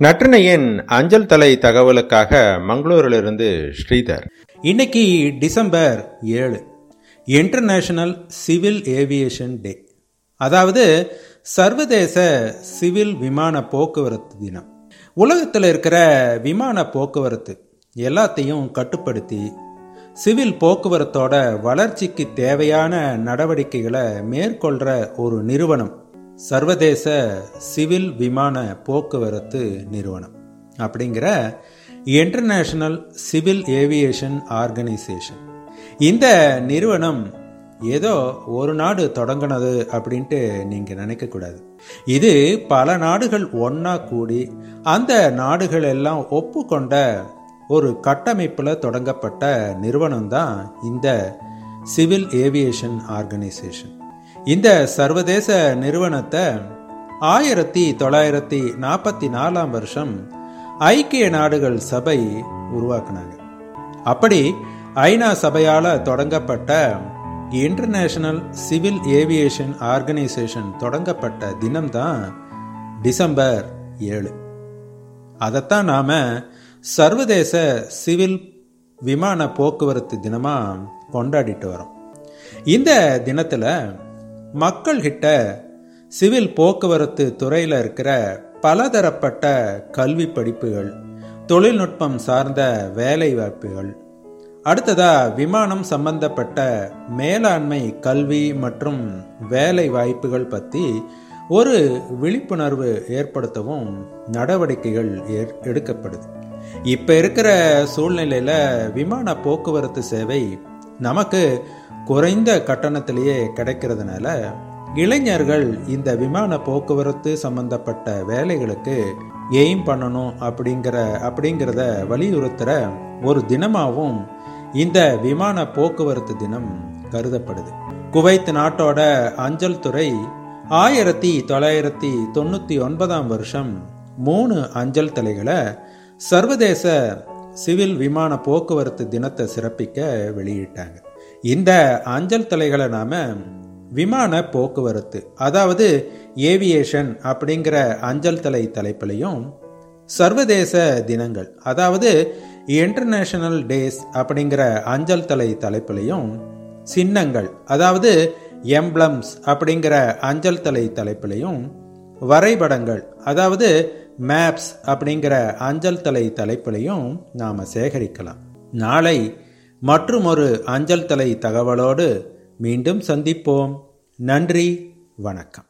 நற்றினையின் அஞ்சல் தலை தகவலுக்காக மங்களூரிலிருந்து ஸ்ரீதர். இன்னைக்கு டிசம்பர் ஏழு இன்டர்நேஷனல் சிவில் ஏவியேஷன் டே அதாவது சர்வதேச சிவில் விமான போக்குவரத்து தினம். உலகத்தில் இருக்கிற விமான போக்குவரத்து எல்லாத்தையும் கட்டுப்படுத்தி சிவில் போக்குவரத்தோட வளர்ச்சிக்கு தேவையான நடவடிக்கைகளை மேற்கொள்கிற ஒரு நிறுவனம். சர்வதேச சிவில் விமான போக்குவரத்து நிறுவனம் அப்படிங்கிற இன்டர்நேஷனல் சிவில் ஏவியேஷன் ஆர்கனைசேஷன் இந்த நிறுவனம் ஏதோ ஒரு நாடு தொடங்கினது அப்படின்ட்டு நீங்கள் நினைக்கக்கூடாது இது பல நாடுகள் ஒன்றா கூடி அந்த நாடுகள் எல்லாம் ஒப்புக்கொண்ட ஒரு கட்டமைப்பில் தொடங்கப்பட்ட நிறுவனம் தான் இந்த சிவில் ஏவியேஷன் ஆர்கனைசேஷன் இந்த சர்வதேச நிறுவனத்தை ஆயிரத்தி தொள்ளாயிரத்தி நாற்பத்தி நாலாம் வருஷம் ஐக்கிய நாடுகள் சபை உருவாக்குனாங்க. அப்படி ஐநா சபையால் தொடங்கப்பட்ட இன்டர்நேஷனல் சிவில் ஏவியேஷன் ஆர்கனைசேஷன் தொடங்கப்பட்ட தினம்தான் டிசம்பர் ஏழு. அதைத்தான் நாம் சர்வதேச சிவில் விமான போக்குவரத்து தினமாக கொண்டாடிட்டு வரோம். இந்த தினத்தில் மக்கள்கிட்ட சிவில் போக்குவரத்து துறையில் இருக்கிற பலதரப்பட்ட கல்வி படிப்புகள் தொழில்நுட்பம் சார்ந்த வேலை வாய்ப்புகள் அடுத்ததா விமானம் சம்பந்தப்பட்ட மேலாண்மை கல்வி மற்றும் வேலை வாய்ப்புகள் பற்றி ஒரு விழிப்புணர்வு ஏற்படுத்தவும் நடவடிக்கைகள் எடுக்கப்படுது. இப்போ இருக்கிற சூழ்நிலையில் விமான போக்குவரத்து சேவை நமக்கு குறைந்த கட்டணத்திலேயே கிடைக்கிறதுனால இளைஞர்கள் இந்த விமான போக்குவரத்து சம்பந்தப்பட்ட வேலைகளுக்கு எய்ம் பண்ணணும் அப்படிங்கிற அப்படிங்கிறத வலியுறுத்துகிற ஒரு தினமாகவும் இந்த விமான போக்குவரத்து தினம் கருதப்படுது. குவைத் நாட்டோட அஞ்சல் துறை ஆயிரத்தி தொள்ளாயிரத்தி தொண்ணூற்றி ஒன்பதாம் வருஷம் மூணு அஞ்சல் தலைகளை சர்வதேச சிவில் விமான போக்குவரத்து தினத்தை சிறப்பிக்க வெளியிட்டாங்க. இந்த அஞ்சல் தலைகளை நாம விமான போக்குவரத்து அதாவது ஏவியேஷன் அப்படிங்கிற அஞ்சல் தலை தலைப்பிலையும் சர்வதேச தினங்கள் அதாவது இன்டர்நேஷனல் டேஸ் அப்படிங்கிற அஞ்சல் தலை தலைப்பிலையும் சின்னங்கள் அதாவது எம்ப்ளம்ஸ் அப்படிங்கிற அஞ்சல் தலை தலைப்பிலையும் வரைபடங்கள் அதாவது மேப்ஸ் அப்படிங்கிற அஞ்சல் தலை தலைப்பிலையும் நாம் சேகரிக்கலாம். நாளை மற்றும் ஒரு அஞ்சல் தலை தகவலோடு மீண்டும் சந்திப்போம். நன்றி வணக்கம்.